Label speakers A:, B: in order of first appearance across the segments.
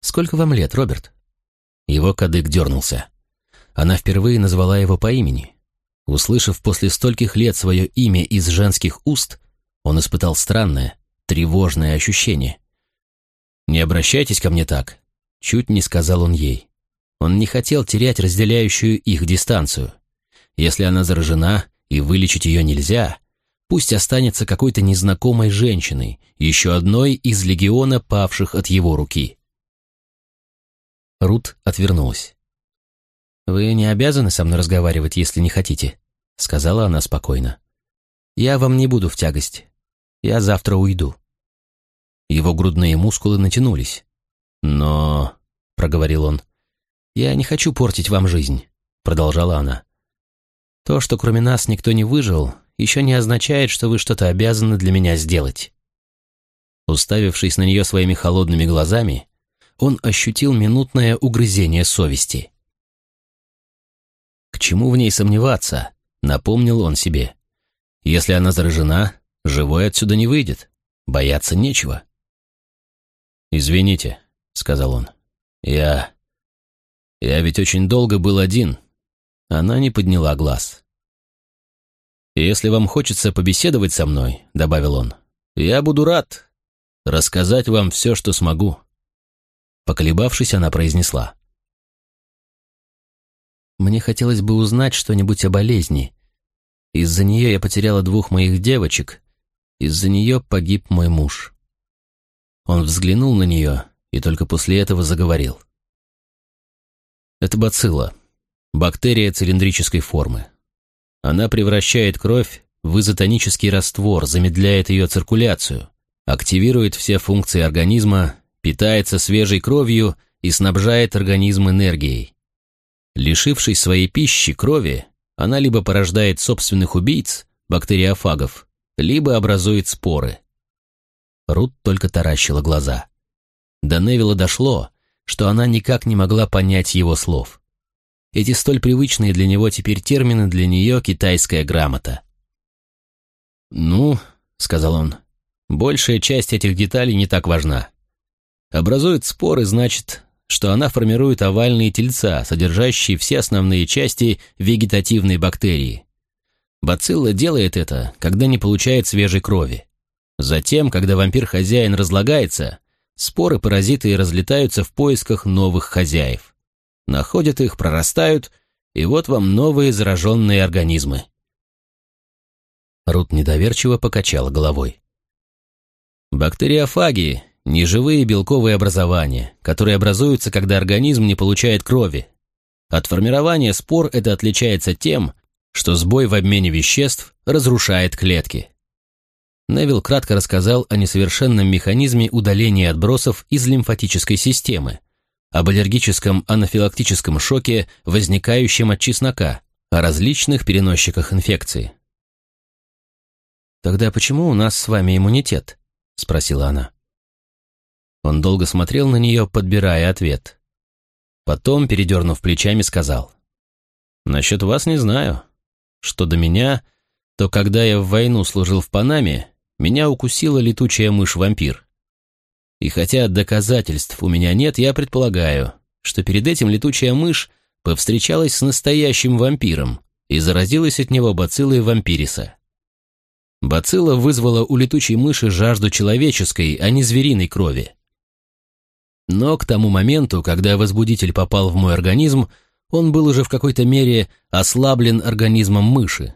A: «Сколько вам лет, Роберт?» Его кадык дернулся. Она впервые назвала его по имени. Услышав после стольких лет свое имя из женских уст, он испытал странное, тревожное ощущение. «Не обращайтесь ко мне так», — чуть не сказал он ей. Он не хотел терять разделяющую их дистанцию. Если она заражена и вылечить ее нельзя, пусть останется какой-то незнакомой женщиной, еще одной из легиона павших от его руки. Рут отвернулась. «Вы не обязаны со мной разговаривать, если не хотите», — сказала она спокойно. «Я вам не буду в тягость. Я завтра уйду». Его грудные мускулы натянулись. «Но...» — проговорил он. «Я не хочу портить вам жизнь», — продолжала она. «То, что кроме нас никто не выжил, еще не означает, что вы что-то обязаны для меня сделать». Уставившись на нее своими холодными глазами, он ощутил минутное угрызение совести. «К чему в ней сомневаться?» — напомнил он себе. «Если она заражена, живой отсюда не выйдет. Бояться нечего». «Извините», — сказал он. «Я... я ведь очень долго был один». Она не подняла глаз. «Если вам хочется побеседовать со мной», — добавил он, — «я буду рад рассказать вам все, что смогу». Поколебавшись, она произнесла. «Мне хотелось бы узнать что-нибудь о болезни. Из-за нее я потеряла двух моих девочек. Из-за нее погиб мой муж». Он взглянул на нее и только после этого заговорил. «Это бацилла, бактерия цилиндрической формы. Она превращает кровь в изотонический раствор, замедляет ее циркуляцию, активирует все функции организма питается свежей кровью и снабжает организм энергией. Лишившись своей пищи, крови, она либо порождает собственных убийц, бактериофагов, либо образует споры. Рут только таращила глаза. До Невилла дошло, что она никак не могла понять его слов. Эти столь привычные для него теперь термины для нее китайская грамота. «Ну», — сказал он, — «большая часть этих деталей не так важна. Образует споры, значит, что она формирует овальные тельца, содержащие все основные части вегетативной бактерии. Бацилла делает это, когда не получает свежей крови. Затем, когда вампир-хозяин разлагается, споры-паразиты разлетаются в поисках новых хозяев. Находят их, прорастают, и вот вам новые зараженные организмы. Рут недоверчиво покачала головой. Бактериофаги Неживые белковые образования, которые образуются, когда организм не получает крови. От формирования спор это отличается тем, что сбой в обмене веществ разрушает клетки. Невилл кратко рассказал о несовершенном механизме удаления отбросов из лимфатической системы, об аллергическом анафилактическом шоке, возникающем от чеснока, о различных переносчиках инфекции. «Тогда почему у нас с вами иммунитет?» – спросила она. Он долго смотрел на нее, подбирая ответ. Потом, передернув плечами, сказал. «Насчет вас не знаю. Что до меня, то когда я в войну служил в Панаме, меня укусила летучая мышь-вампир. И хотя доказательств у меня нет, я предполагаю, что перед этим летучая мышь повстречалась с настоящим вампиром и заразилась от него бациллой вампириса. Бацилла вызвала у летучей мыши жажду человеческой, а не звериной крови. Но к тому моменту, когда возбудитель попал в мой организм, он был уже в какой-то мере ослаблен организмом мыши.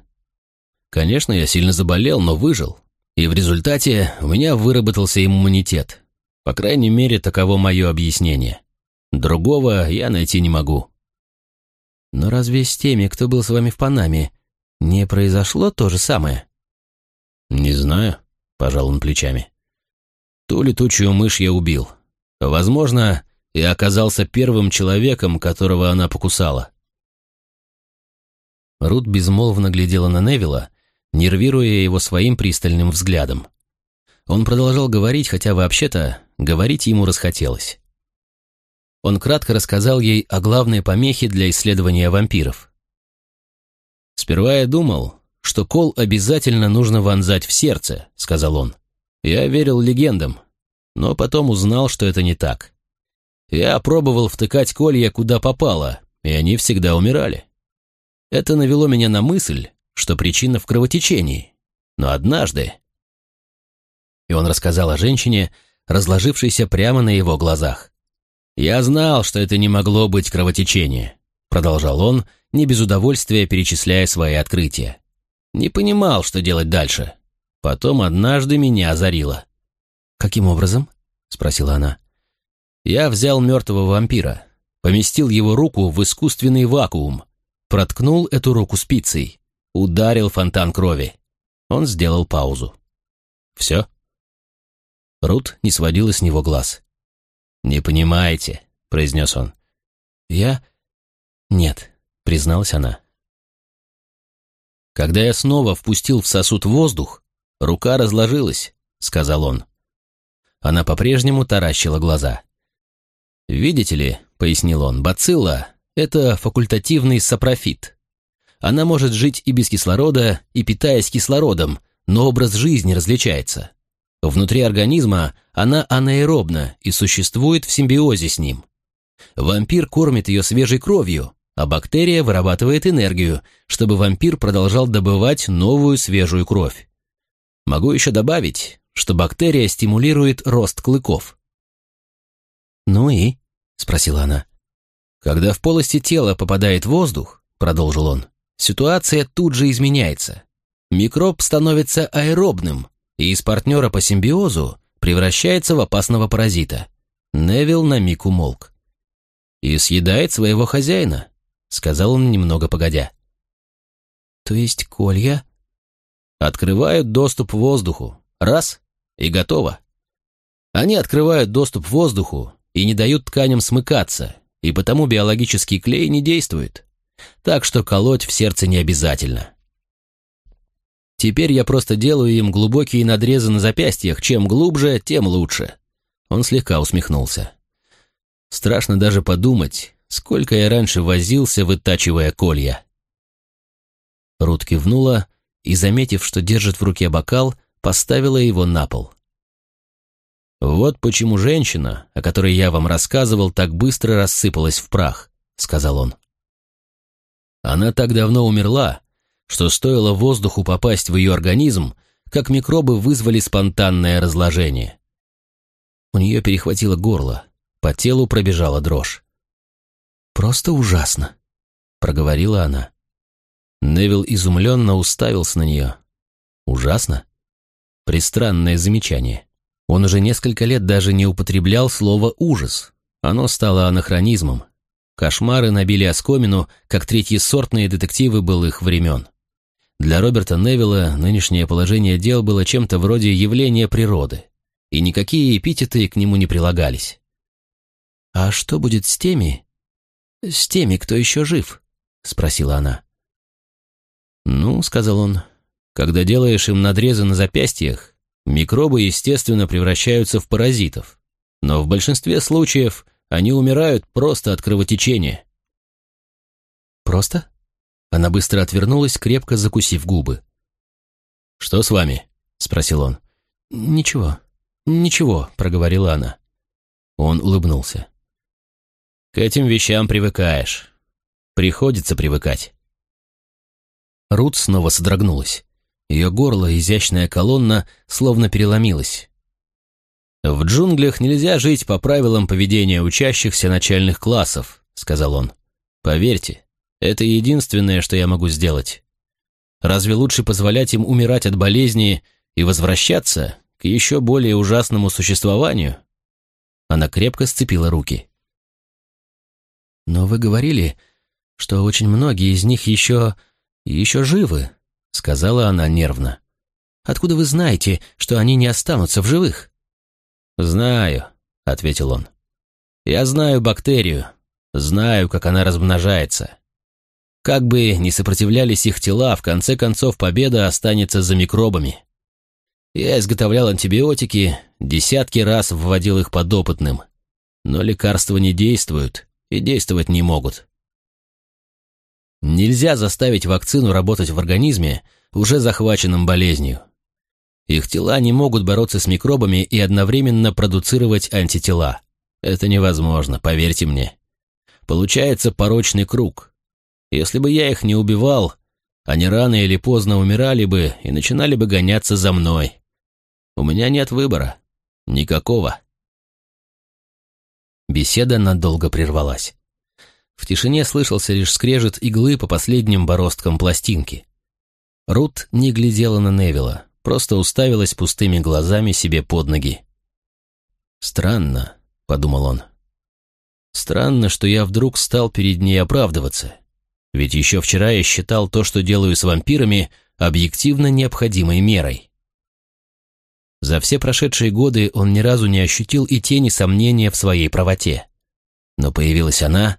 A: Конечно, я сильно заболел, но выжил. И в результате у меня выработался иммунитет. По крайней мере, таково мое объяснение. Другого я найти не могу. Но разве с теми, кто был с вами в Панаме, не произошло то же самое? Не знаю, пожал он плечами. Ту летучую мышь я убил. Возможно, и оказался первым человеком, которого она покусала. Рут безмолвно глядела на Невилла, нервируя его своим пристальным взглядом. Он продолжал говорить, хотя вообще-то говорить ему расхотелось. Он кратко рассказал ей о главной помехе для исследования вампиров. «Сперва я думал, что кол обязательно нужно вонзать в сердце», — сказал он. «Я верил легендам, но потом узнал, что это не так. Я пробовал втыкать колья куда попало, и они всегда умирали. Это навело меня на мысль, что причина в кровотечении. Но однажды... И он рассказал о женщине, разложившейся прямо на его глазах. «Я знал, что это не могло быть кровотечение», — продолжал он, не без удовольствия перечисляя свои открытия. «Не понимал, что делать дальше. Потом однажды меня озарило». «Каким образом?» — спросила она. «Я взял мертвого вампира, поместил его руку в искусственный вакуум, проткнул эту руку спицей, ударил фонтан крови. Он сделал паузу. «Все?» Рут не сводила с него глаз. «Не понимаете», — произнес он. «Я...» «Нет», — призналась она. «Когда я снова впустил в сосуд воздух, рука разложилась», — сказал он. Она по-прежнему таращила глаза. «Видите ли», — пояснил он, — «бацилла — это факультативный сапрофит. Она может жить и без кислорода, и питаясь кислородом, но образ жизни различается. Внутри организма она анаэробна и существует в симбиозе с ним. Вампир кормит ее свежей кровью, а бактерия вырабатывает энергию, чтобы вампир продолжал добывать новую свежую кровь. Могу еще добавить, что бактерия стимулирует рост клыков. «Ну и?» — спросила она. «Когда в полости тела попадает воздух», — продолжил он, — «ситуация тут же изменяется. Микроб становится аэробным, и из партнера по симбиозу превращается в опасного паразита. Невил на миг умолк. «И съедает своего хозяина», — сказал он немного погодя. «То есть колья?» «Открывают доступ воздуху. Раз — и готово. Они открывают доступ к воздуху и не дают тканям смыкаться, и потому биологический клей не действует. Так что колоть в сердце не обязательно. Теперь я просто делаю им глубокие надрезы на запястьях. Чем глубже, тем лучше. Он слегка усмехнулся. Страшно даже подумать, сколько я раньше возился, вытачивая колья. Рут кивнула и, заметив, что держит в руке бокал, поставила его на пол. «Вот почему женщина, о которой я вам рассказывал, так быстро рассыпалась в прах», — сказал он. «Она так давно умерла, что стоило воздуху попасть в ее организм, как микробы вызвали спонтанное разложение. У нее перехватило горло, по телу пробежала дрожь. «Просто ужасно», — проговорила она. Невил изумленно уставился на нее. «Ужасно?» Пристранное замечание. Он уже несколько лет даже не употреблял слово «ужас». Оно стало анахронизмом. Кошмары набили оскомину, как третьесортные детективы былых времен. Для Роберта Невилла нынешнее положение дел было чем-то вроде явления природы, и никакие эпитеты к нему не прилагались. «А что будет с теми? С теми, кто еще жив?» — спросила она. «Ну, — сказал он, — когда делаешь им надрезы на запястьях, микробы, естественно, превращаются в паразитов, но в большинстве случаев они умирают просто от кровотечения». «Просто?» Она быстро отвернулась, крепко закусив губы. «Что с вами?» — спросил он. «Ничего, ничего», — проговорила она. Он улыбнулся. «К этим вещам привыкаешь. Приходится привыкать». Рут снова содрогнулась. Ее горло, изящная колонна, словно переломилась. «В джунглях нельзя жить по правилам поведения учащихся начальных классов», — сказал он. «Поверьте, это единственное, что я могу сделать. Разве лучше позволять им умирать от болезни и возвращаться к еще более ужасному существованию? Она крепко сцепила руки. «Но вы говорили, что очень многие из них еще... еще живы», — сказала она нервно. «Откуда вы знаете, что они не останутся в живых?» «Знаю», — ответил он. «Я знаю бактерию, знаю, как она размножается. Как бы ни сопротивлялись их тела, в конце концов победа останется за микробами. Я изготовлял антибиотики, десятки раз вводил их подопытным, но лекарства не действуют и действовать не могут. Нельзя заставить вакцину работать в организме, уже захваченном болезнью. Их тела не могут бороться с микробами и одновременно продуцировать антитела. Это невозможно, поверьте мне. Получается порочный круг. Если бы я их не убивал, они рано или поздно умирали бы и начинали бы гоняться за мной. У меня нет выбора. Никакого. Беседа надолго прервалась. В тишине слышался лишь скрежет иглы по последним бороздкам пластинки. Рут не глядела на Невилла, просто уставилась пустыми глазами себе под ноги. «Странно», — подумал он. «Странно, что я вдруг стал перед ней оправдываться. Ведь еще вчера я считал то, что делаю с вампирами, объективно необходимой мерой». За все прошедшие годы он ни разу не ощутил и тени сомнения в своей правоте. Но появилась она,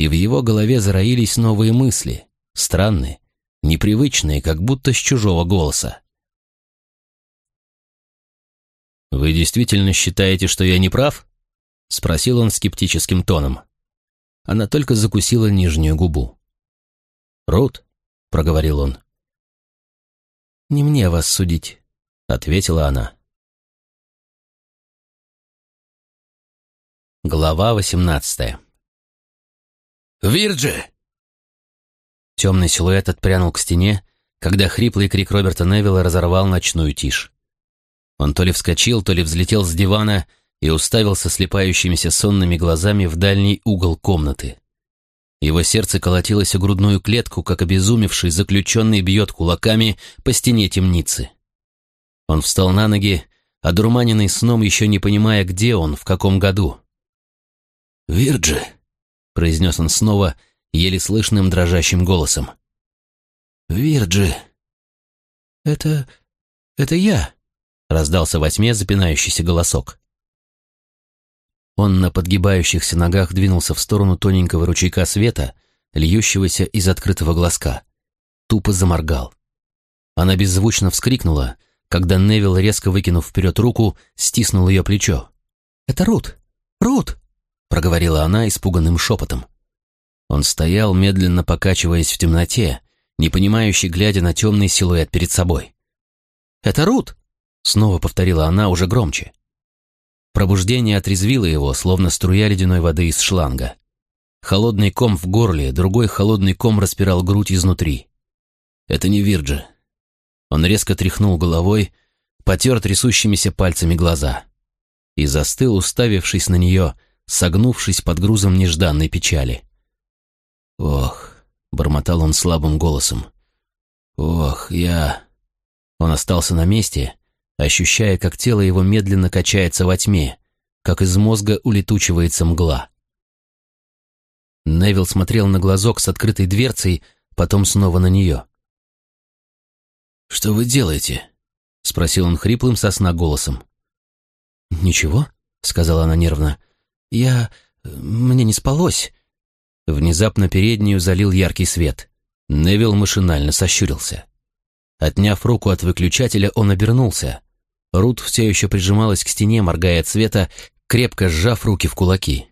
A: и в его голове зароились новые мысли, странные, непривычные, как будто с чужого голоса. «Вы действительно считаете, что я не прав?» — спросил он скептическим тоном. Она только закусила нижнюю губу. «Рут», — проговорил он. «Не мне вас судить», — ответила она. Глава восемнадцатая
B: «Вирджи!»
A: Темный силуэт отпрянул к стене, когда хриплый крик Роберта Невилла разорвал ночную тишь. Он то ли вскочил, то ли взлетел с дивана и уставился слепающимися сонными глазами в дальний угол комнаты. Его сердце колотилось о грудную клетку, как обезумевший заключенный бьет кулаками по стене темницы. Он встал на ноги, одурманенный сном, еще не понимая, где он, в каком году.
B: «Вирджи!» — произнес он снова, еле слышным дрожащим голосом. «Вирджи!»
A: «Это... это я!» — раздался во тьме запинающийся голосок. Он на подгибающихся ногах двинулся в сторону тоненького ручейка света, льющегося из открытого глазка. Тупо заморгал. Она беззвучно вскрикнула, когда Невил, резко выкинув вперед руку, стиснул ее плечо. «Это Рут! Рут!» Проговорила она испуганным шепотом. Он стоял, медленно покачиваясь в темноте, не понимающий, глядя на темный силуэт перед собой. «Это Рут!» — снова повторила она уже громче. Пробуждение отрезвило его, словно струя ледяной воды из шланга. Холодный ком в горле, другой холодный ком распирал грудь изнутри. Это не Вирджи. Он резко тряхнул головой, потер трясущимися пальцами глаза и застыл, уставившись на нее, — согнувшись под грузом нежданной печали. «Ох», — бормотал он слабым голосом, — «ох, я...» Он остался на месте, ощущая, как тело его медленно качается во тьме, как из мозга улетучивается мгла. Невил смотрел на глазок с открытой дверцей, потом снова на нее. «Что вы делаете?» — спросил он хриплым сосна голосом. «Ничего», — сказала она нервно. «Я... мне не спалось». Внезапно переднюю залил яркий свет. Невил машинально сощурился. Отняв руку от выключателя, он обернулся. Рут все еще прижималась к стене, моргая от света, крепко сжав руки в кулаки.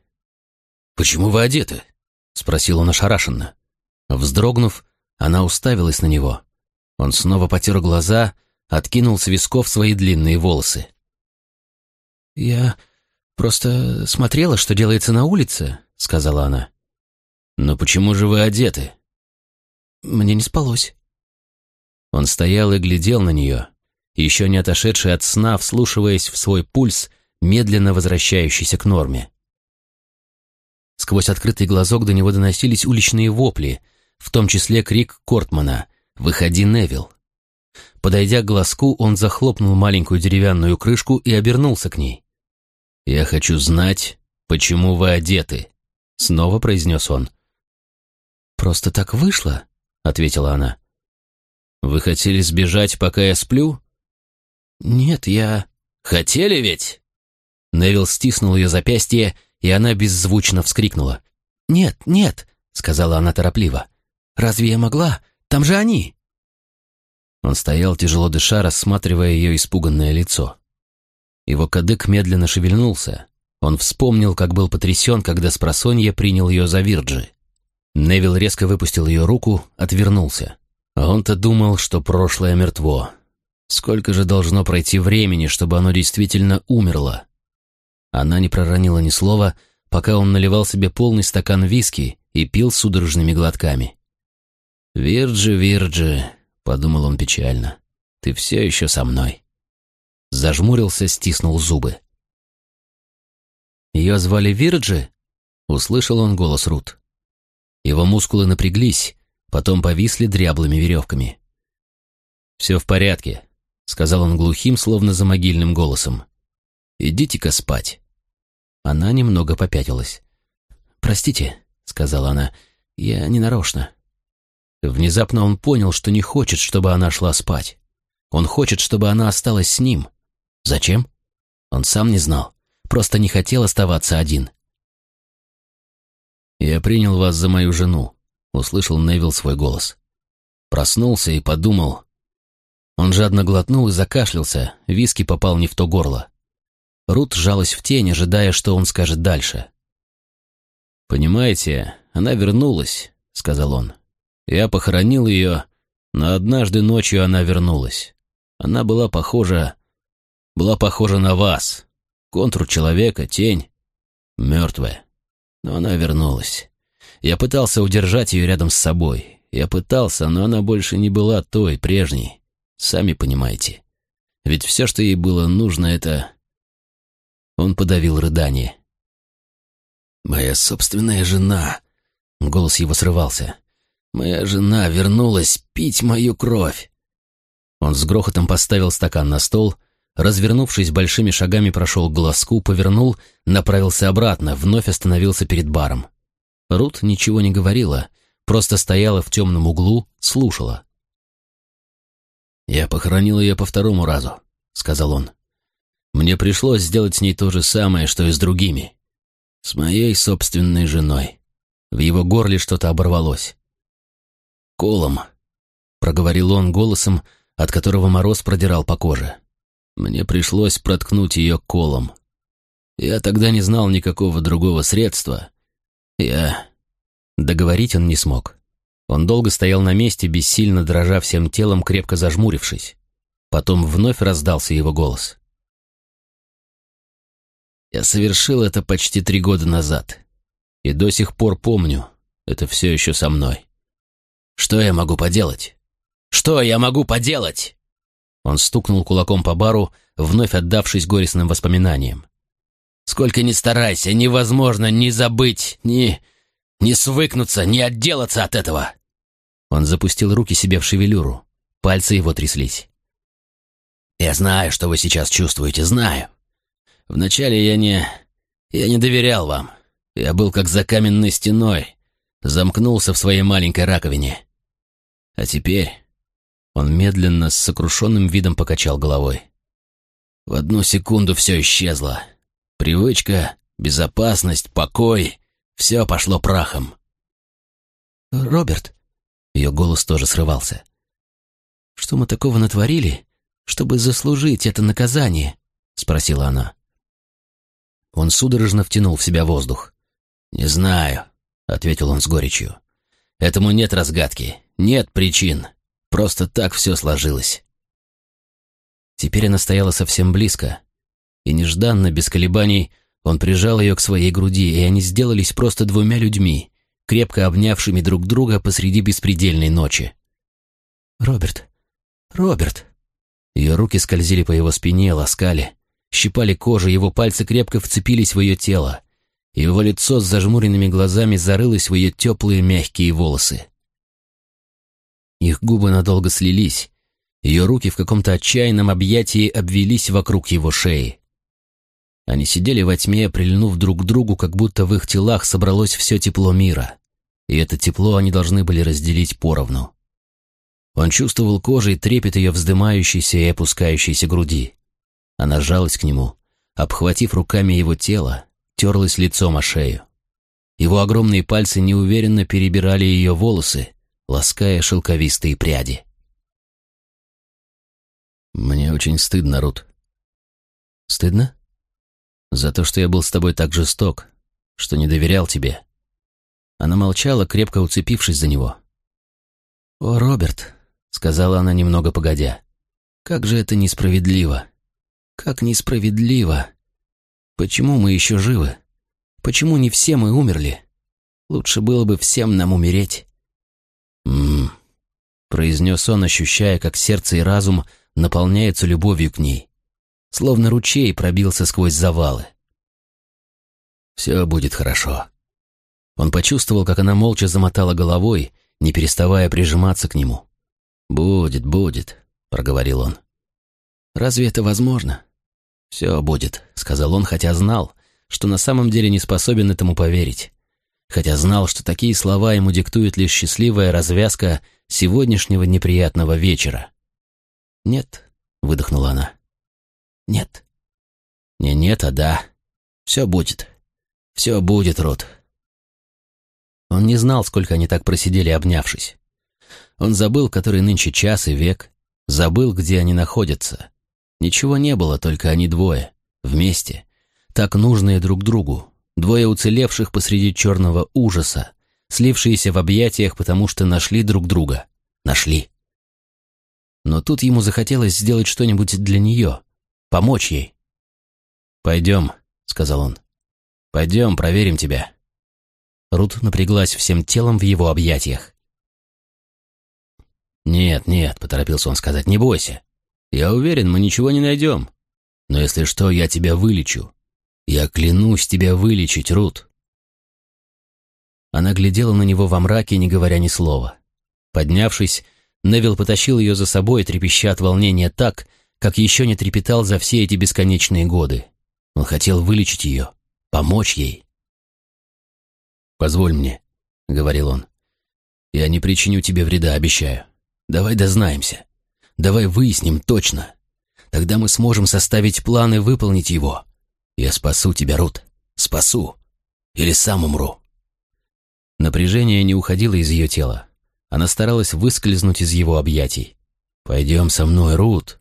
A: «Почему вы одеты?» — спросил он ошарашенно. Вздрогнув, она уставилась на него. Он снова потер глаза, откинул с висков свои длинные волосы. «Я «Просто смотрела, что делается на улице», — сказала она. «Но почему же вы одеты?» «Мне не спалось». Он стоял и глядел на нее, еще не отошедший от сна, вслушиваясь в свой пульс, медленно возвращающийся к норме. Сквозь открытый глазок до него доносились уличные вопли, в том числе крик Кортмана «Выходи, Невил!». Подойдя к глазку, он захлопнул маленькую деревянную крышку и обернулся к ней. «Я хочу знать, почему вы одеты», — снова произнес он. «Просто так вышло», — ответила она. «Вы хотели сбежать, пока я сплю?» «Нет, я...» «Хотели ведь?» Невил стиснул ее запястье, и она беззвучно вскрикнула. «Нет, нет», — сказала она торопливо. «Разве я могла? Там же они!» Он стоял, тяжело дыша, рассматривая ее испуганное лицо. Его кадык медленно шевельнулся. Он вспомнил, как был потрясен, когда спросонья принял ее за Вирджи. Невил резко выпустил ее руку, отвернулся. Он-то думал, что прошлое мертво. Сколько же должно пройти времени, чтобы оно действительно умерло? Она не проронила ни слова, пока он наливал себе полный стакан виски и пил судорожными глотками. «Вирджи, Вирджи», — подумал он печально, — «ты все еще со мной». Зажмурился, стиснул зубы. «Ее звали Вирджи?» — услышал он голос Рут. Его мускулы напряглись, потом повисли дряблыми веревками. «Все в порядке», — сказал он глухим, словно за могильным голосом. «Идите-ка спать». Она немного попятилась. «Простите», — сказала она, — «я не нарочно». Внезапно он понял, что не хочет, чтобы она шла спать. Он хочет, чтобы она осталась с ним. Зачем? Он сам не знал. Просто не хотел оставаться один. «Я принял вас за мою жену», — услышал Невил свой голос. Проснулся и подумал. Он жадно глотнул и закашлялся, виски попал не в то горло. Рут сжалась в тень, ожидая, что он скажет дальше. «Понимаете, она вернулась», — сказал он. «Я похоронил ее, но однажды ночью она вернулась. Она была похожа... была похожа на вас. Контур человека, тень, мертвая. Но она вернулась. Я пытался удержать ее рядом с собой. Я пытался, но она больше не была той, прежней. Сами понимаете. Ведь все, что ей было нужно, это он подавил рыдание. «Моя собственная жена...» Голос его срывался. «Моя жена вернулась пить мою кровь!» Он с грохотом поставил стакан на стол, развернувшись большими шагами, прошел к глазку, повернул, направился обратно, вновь остановился перед баром. Рут ничего не говорила, просто стояла в темном углу, слушала. «Я похоронил ее по второму разу», — сказал он. Мне пришлось сделать с ней то же самое, что и с другими. С моей собственной женой. В его горле что-то оборвалось. «Колом», — проговорил он голосом, от которого мороз продирал по коже. Мне пришлось проткнуть ее колом. Я тогда не знал никакого другого средства. Я... Договорить он не смог. Он долго стоял на месте, бессильно дрожа всем телом, крепко зажмурившись. Потом вновь раздался его голос. Я совершил это почти три года назад. И до сих пор помню, это все еще со мной. Что я могу поделать? Что я могу поделать? Он стукнул кулаком по бару, вновь отдавшись горестным воспоминаниям. Сколько ни старайся, невозможно ни забыть, ни... ни свыкнуться, ни отделаться от этого. Он запустил руки себе в шевелюру. Пальцы его тряслись. «Я знаю, что вы сейчас чувствуете, знаю. Вначале я не... я не доверял вам. Я был как за каменной стеной, замкнулся в своей маленькой раковине. А теперь... Он медленно, с сокрушенным видом покачал головой. В одну секунду все исчезло. Привычка, безопасность, покой — все пошло прахом. «Роберт», — ее голос тоже срывался, — «что мы такого натворили, чтобы заслужить это наказание?» — спросила она. Он судорожно втянул в себя воздух. «Не знаю», — ответил он с горечью. «Этому нет разгадки, нет причин. Просто так все сложилось». Теперь она стояла совсем близко, и нежданно, без колебаний, он прижал ее к своей груди, и они сделались просто двумя людьми, крепко обнявшими друг друга посреди беспредельной ночи. «Роберт! Роберт!» Ее руки скользили по его спине, ласкали щипали кожу, его пальцы крепко вцепились в ее тело. Его лицо с зажмуренными глазами зарылось в ее теплые мягкие волосы. Их губы надолго слились, ее руки в каком-то отчаянном объятии обвелись вокруг его шеи. Они сидели во тьме, прильнув друг к другу, как будто в их телах собралось все тепло мира, и это тепло они должны были разделить поровну. Он чувствовал кожей трепет ее вздымающейся и опускающейся груди. Она сжалась к нему, обхватив руками его тело, терлась лицом о шею. Его огромные пальцы неуверенно перебирали ее волосы, лаская шелковистые пряди. «Мне очень стыдно, Рут». «Стыдно? За то, что я был с тобой так жесток, что не доверял тебе». Она молчала, крепко уцепившись за него. «О, Роберт», — сказала она немного погодя, — «как же это несправедливо. Как несправедливо. Почему мы еще живы? Почему не все мы умерли? Лучше было бы всем нам умереть.
B: «М-м-м», произнес он, ощущая, как сердце и разум наполняются любовью к ней. Словно ручей пробился сквозь завалы. «Все будет хорошо». Он почувствовал, как она молча замотала головой, не переставая прижиматься к нему. «Будет, будет», — проговорил он. «Разве это возможно?» «Все будет», — сказал он, хотя знал, что на самом деле не способен этому поверить. Хотя знал, что такие слова ему диктует лишь счастливая развязка сегодняшнего неприятного вечера. «Нет», — выдохнула она. «Нет». «Не нет, а да. Все будет. Все будет, Рот». Он не знал, сколько они так просидели, обнявшись. Он забыл, который нынче час и век, забыл, где они находятся. Ничего не было, только они двое, вместе, так нужные друг другу, двое уцелевших посреди черного ужаса, слившиеся в объятиях, потому что нашли друг друга. Нашли. Но тут ему захотелось сделать что-нибудь для нее, помочь ей. «Пойдем», — сказал он. «Пойдем, проверим тебя». Рут напряглась всем телом в его объятиях. «Нет, нет», — поторопился он сказать, — «не бойся. Я уверен, мы ничего не найдем. Но если что, я тебя вылечу. Я клянусь тебя вылечить, Рут». Она глядела на него во мраке, не говоря ни слова. Поднявшись, Невил потащил ее за собой, трепеща от волнения так, как еще не трепетал за все эти бесконечные годы. Он хотел вылечить ее, помочь ей. «Позволь мне», — говорил он. «Я не причиню тебе вреда, обещаю. Давай дознаемся. Давай выясним точно. Тогда мы сможем составить план и выполнить его. Я спасу тебя, Рут. Спасу. Или сам умру. Напряжение не уходило из ее тела. Она старалась выскользнуть из его объятий. «Пойдем со мной, Рут».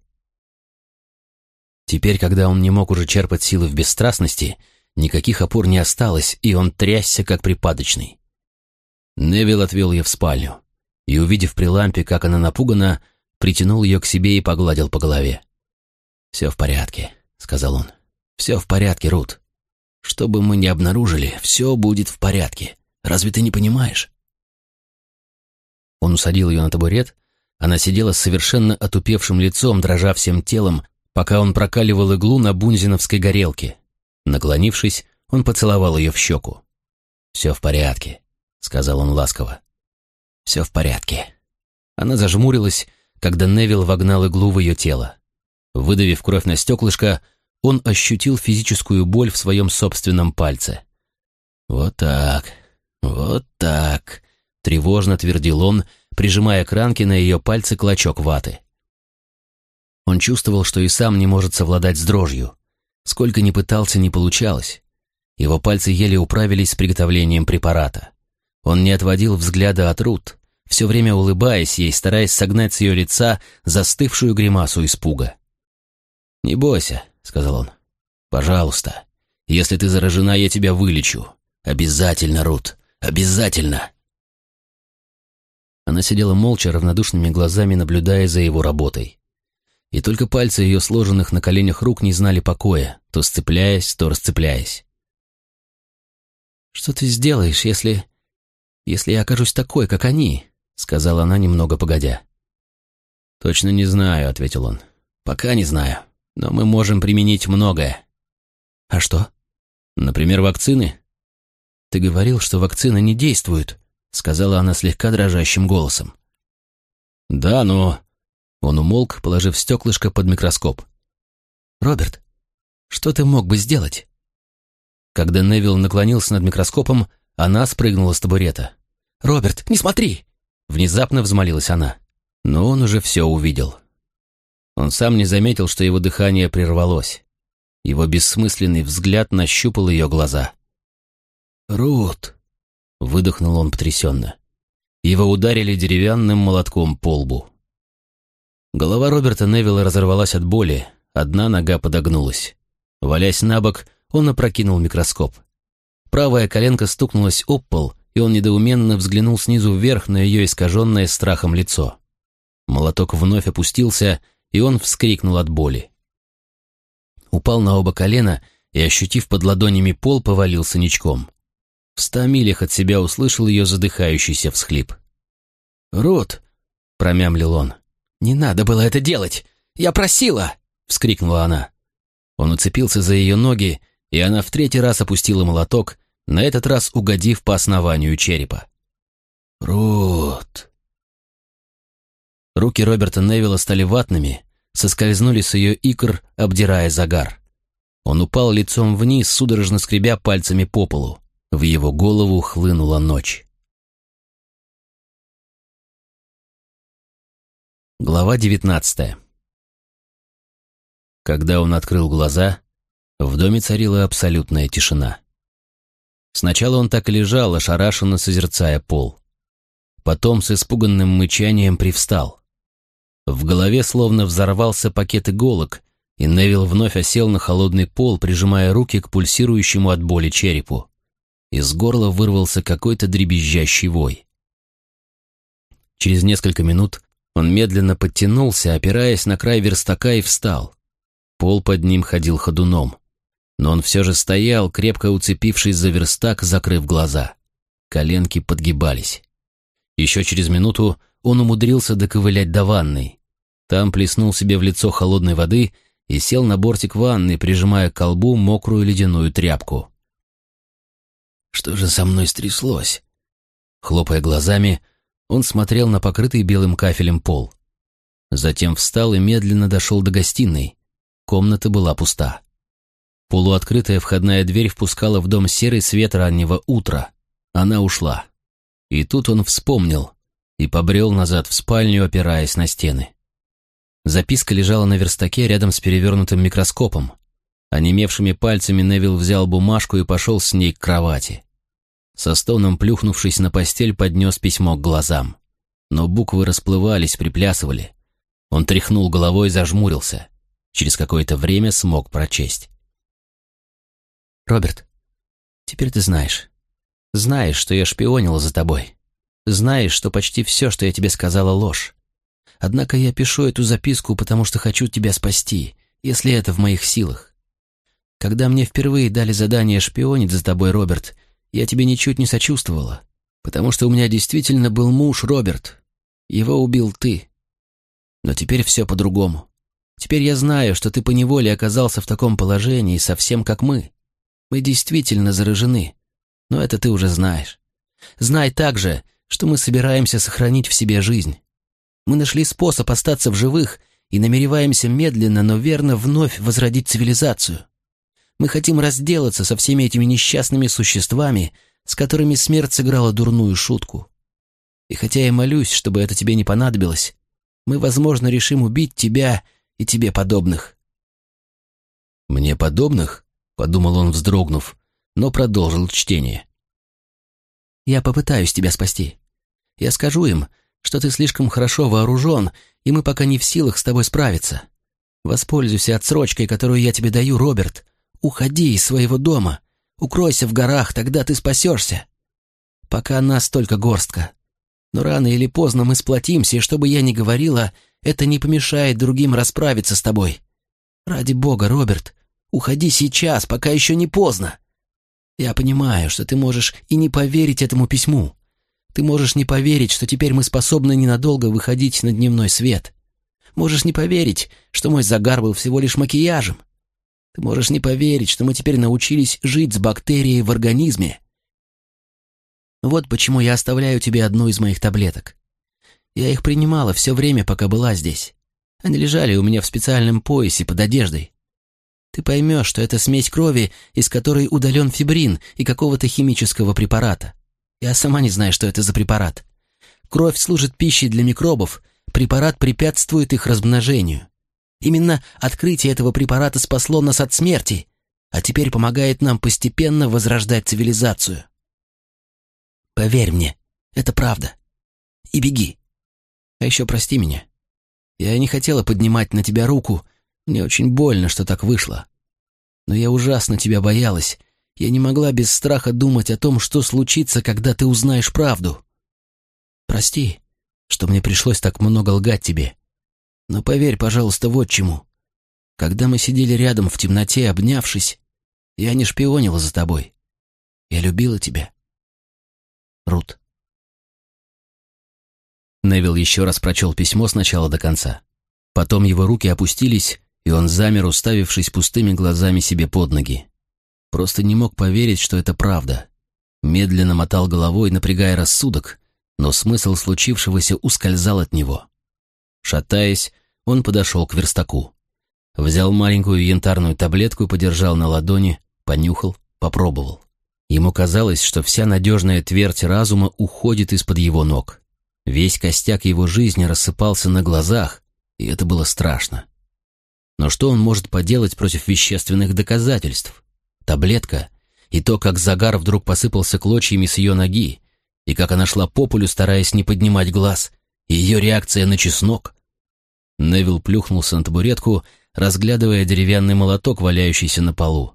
B: Теперь, когда он не мог уже черпать силы в бесстрастности, никаких опор не осталось, и он трясся, как припадочный. Невил отвел ее в спальню и, увидев при лампе, как она напугана, притянул ее к себе и погладил по голове. «Все в порядке», — сказал он. «Все в порядке, Рут. Что бы мы ни обнаружили, все будет в порядке. Разве ты не понимаешь?» Он усадил ее на табурет. Она сидела с совершенно отупевшим лицом, дрожа всем телом, пока он прокаливал иглу на бунзиновской горелке. Наклонившись, он поцеловал ее в щеку. «Все в порядке», — сказал он ласково. «Все в порядке». Она зажмурилась, когда Невил вогнал иглу в ее тело. Выдавив кровь на стеклышко, он ощутил физическую боль в своем собственном пальце. «Вот так, вот так», — тревожно твердил он, прижимая к ранке на ее пальце клочок ваты. Он чувствовал, что и сам не может совладать с дрожью. Сколько ни пытался, не получалось. Его пальцы еле управились с приготовлением препарата. Он не отводил взгляда от Рут, все время улыбаясь ей, стараясь согнать с ее лица застывшую гримасу испуга. «Не бойся», — сказал он. «Пожалуйста, если ты заражена, я тебя вылечу. Обязательно, Рут, обязательно!» Она сидела молча, равнодушными глазами наблюдая за его работой. И только пальцы ее сложенных на коленях рук не знали покоя, то сцепляясь, то расцепляясь. «Что ты сделаешь, если если я окажусь такой, как они?» — сказала она немного погодя. «Точно не знаю», — ответил он. «Пока не знаю, но мы можем применить многое». «А что?» «Например, вакцины?» «Ты говорил, что вакцины не действуют», — сказала она слегка дрожащим голосом. «Да, но...» Он умолк, положив стеклышко под микроскоп. «Роберт, что ты мог бы сделать?» Когда Невилл наклонился над микроскопом, она спрыгнула с табурета. «Роберт, не смотри!» Внезапно взмолилась она. Но он уже все увидел. Он сам не заметил, что его дыхание прервалось. Его бессмысленный взгляд нащупал ее глаза. «Рут!» — выдохнул он потрясенно. Его ударили деревянным молотком по лбу. Голова Роберта Невилла разорвалась от боли, одна нога подогнулась. Валясь на бок, он опрокинул микроскоп. Правая коленка стукнулась об пол, и он недоуменно взглянул снизу вверх на ее искаженное страхом лицо. Молоток вновь опустился, и он вскрикнул от боли. Упал на оба колена и, ощутив под ладонями пол, повалился ничком. В ста милях от себя услышал ее задыхающийся всхлип.
A: «Рут!» — промямлил он. «Не надо было это делать! Я просила!» — вскрикнула она. Он уцепился за ее ноги, и она в третий раз опустила молоток, на этот раз угодив по основанию черепа.
B: «Рут!»
A: Руки Роберта Невилла стали ватными, соскользнули с ее икр, обдирая загар. Он упал лицом вниз, судорожно скребя пальцами по полу. В его голову хлынула ночь. Глава девятнадцатая. Когда он открыл глаза, в доме царила абсолютная тишина. Сначала он так лежал, ошарашенно созерцая пол. Потом с испуганным мычанием привстал. В голове словно взорвался пакет иголок, и Невил вновь осел на холодный пол, прижимая руки к пульсирующему от боли черепу. Из горла вырвался какой-то дребезжащий вой. Через несколько минут он медленно подтянулся, опираясь на край верстака и встал. Пол под ним ходил ходуном. Но он все же стоял, крепко уцепившись за верстак, закрыв глаза. Коленки подгибались. Еще через минуту он умудрился доковылять до ванной. Там плеснул себе в лицо холодной воды и сел на бортик ванны, прижимая к колбу мокрую ледяную тряпку.
B: Что же со мной стряслось?
A: Хлопая глазами, он смотрел на покрытый белым кафелем пол. Затем встал и медленно дошел до гостиной. Комната была пуста. Полуоткрытая входная дверь впускала в дом серый свет раннего утра. Она ушла. И тут он вспомнил и побрел назад в спальню, опираясь на стены. Записка лежала на верстаке рядом с перевернутым микроскопом. Онемевшими пальцами Невил взял бумажку и пошел с ней к кровати. Со стоном плюхнувшись на постель, поднес письмо к глазам. Но буквы расплывались, приплясывали. Он тряхнул головой и зажмурился. Через какое-то время смог прочесть. «Роберт, теперь ты знаешь. Знаешь, что я шпионила за тобой. Знаешь, что почти все, что я тебе сказала, ложь. Однако я пишу эту записку, потому что хочу тебя спасти, если это в моих силах. Когда мне впервые дали задание шпионить за тобой, Роберт, я тебе ничуть не сочувствовала, потому что у меня действительно был муж, Роберт. Его убил ты. Но теперь все по-другому. Теперь я знаю, что ты поневоле оказался в таком положении, совсем как мы. Мы действительно заражены, но это ты уже знаешь. Знай также, что мы собираемся сохранить в себе жизнь. Мы нашли способ остаться в живых и намереваемся медленно, но верно вновь возродить цивилизацию. Мы хотим разделаться со всеми этими несчастными существами, с которыми смерть сыграла дурную шутку. И хотя я молюсь, чтобы это тебе не понадобилось, мы, возможно, решим убить тебя и тебе подобных.
B: «Мне подобных?» — подумал он, вздрогнув, но продолжил чтение.
A: «Я попытаюсь тебя спасти. Я скажу им, что ты слишком хорошо вооружен, и мы пока не в силах с тобой справиться. Воспользуйся отсрочкой, которую я тебе даю, Роберт. Уходи из своего дома. Укройся в горах, тогда ты спасешься. Пока нас только горстка. Но рано или поздно мы сплотимся, и что бы я ни говорила, это не помешает другим расправиться с тобой. Ради бога, Роберт, уходи сейчас, пока еще не поздно. Я понимаю, что ты можешь и не поверить этому письму. Ты можешь не поверить, что теперь мы способны ненадолго выходить на дневной свет. Можешь не поверить, что мой загар был всего лишь макияжем. Ты можешь не поверить, что мы теперь научились жить с бактерией в организме. Вот почему я оставляю тебе одну из моих таблеток. Я их принимала все время, пока была здесь. Они лежали у меня в специальном поясе под одеждой. Ты поймешь, что это смесь крови, из которой удален фибрин и какого-то химического препарата. Я сама не знаю, что это за препарат. Кровь служит пищей для микробов, препарат препятствует их размножению. Именно открытие этого препарата спасло нас от смерти, а теперь помогает нам постепенно возрождать цивилизацию. Поверь мне, это правда. И беги. А еще прости меня. Я не хотела поднимать на тебя руку, мне очень больно, что так вышло. Но я ужасно тебя боялась я не могла без страха думать о том, что случится, когда ты узнаешь правду. Прости, что мне пришлось так много лгать тебе. Но поверь, пожалуйста, вот чему. Когда мы сидели рядом в темноте, обнявшись,
B: Я не шпионила за тобой. Я любила тебя. Рут.
A: Невил еще раз прочел письмо с начала до конца. Потом его руки опустились, и он замер, уставившись пустыми глазами себе под ноги. Просто не мог поверить, что это правда. Медленно мотал головой, напрягая рассудок, но смысл случившегося ускользал от него. Шатаясь, он подошел к верстаку. Взял маленькую янтарную таблетку и подержал на ладони, понюхал, попробовал. Ему казалось, что вся надежная твердь разума уходит из-под его ног. Весь костяк его жизни рассыпался на глазах, и это было страшно. Но что он может поделать против вещественных доказательств? Таблетка и то, как загар вдруг посыпался клочьями с ее ноги, и как она шла по полю, стараясь не поднимать глаз, и ее реакция на чеснок. Невил плюхнулся на табуретку, разглядывая деревянный молоток, валяющийся на полу.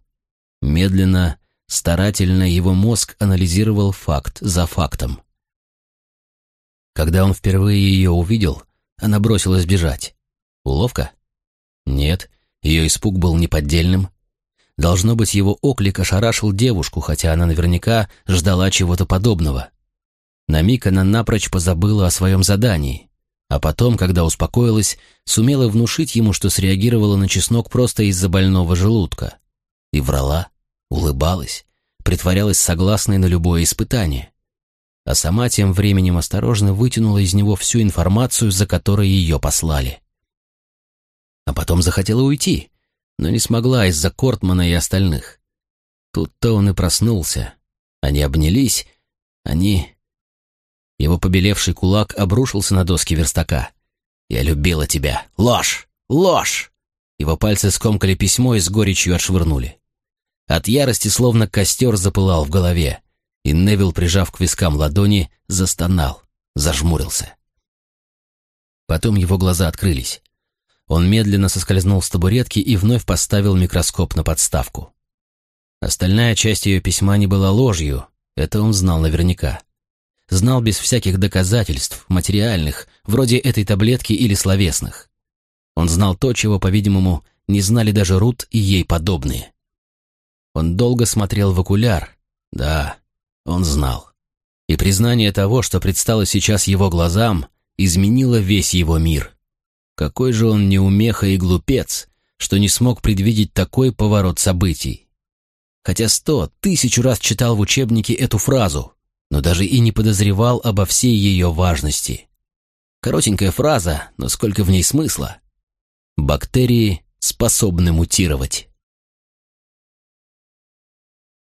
A: Медленно, старательно его мозг анализировал факт за фактом. Когда он впервые ее увидел, она бросилась бежать. Уловка? Нет, ее испуг был неподдельным. Должно быть, его оклик ошарашил девушку, хотя она наверняка ждала чего-то подобного. На миг она напрочь позабыла о своем задании, а потом, когда успокоилась, сумела внушить ему, что среагировала на чеснок просто из-за больного желудка. И врала, улыбалась, притворялась согласной на любое испытание. А сама тем временем осторожно вытянула из него всю информацию, за которой ее послали. А потом захотела уйти, но не смогла из-за Кортмана и остальных. Тут-то он и проснулся. Они обнялись, они... Его побелевший кулак обрушился на доски верстака. «Я любила тебя! Ложь! Ложь!» Его пальцы скомкали письмо и с горечью отшвырнули. От ярости словно костер запылал в голове, и Невил, прижав к вискам ладони, застонал, зажмурился. Потом его глаза открылись. Он медленно соскользнул с табуретки и вновь поставил микроскоп на подставку. Остальная часть ее письма не была ложью, это он знал наверняка. Знал без всяких доказательств, материальных, вроде этой таблетки или словесных. Он знал то, чего, по-видимому, не знали даже Рут и ей подобные. Он долго смотрел в окуляр. Да, он знал. И признание того, что предстало сейчас его глазам, изменило весь его мир. Какой же он неумеха и глупец, что не смог предвидеть такой поворот событий. Хотя сто, тысячу раз читал в учебнике эту фразу, но даже и не подозревал обо всей ее важности. Коротенькая фраза, но сколько в ней смысла. Бактерии способны мутировать.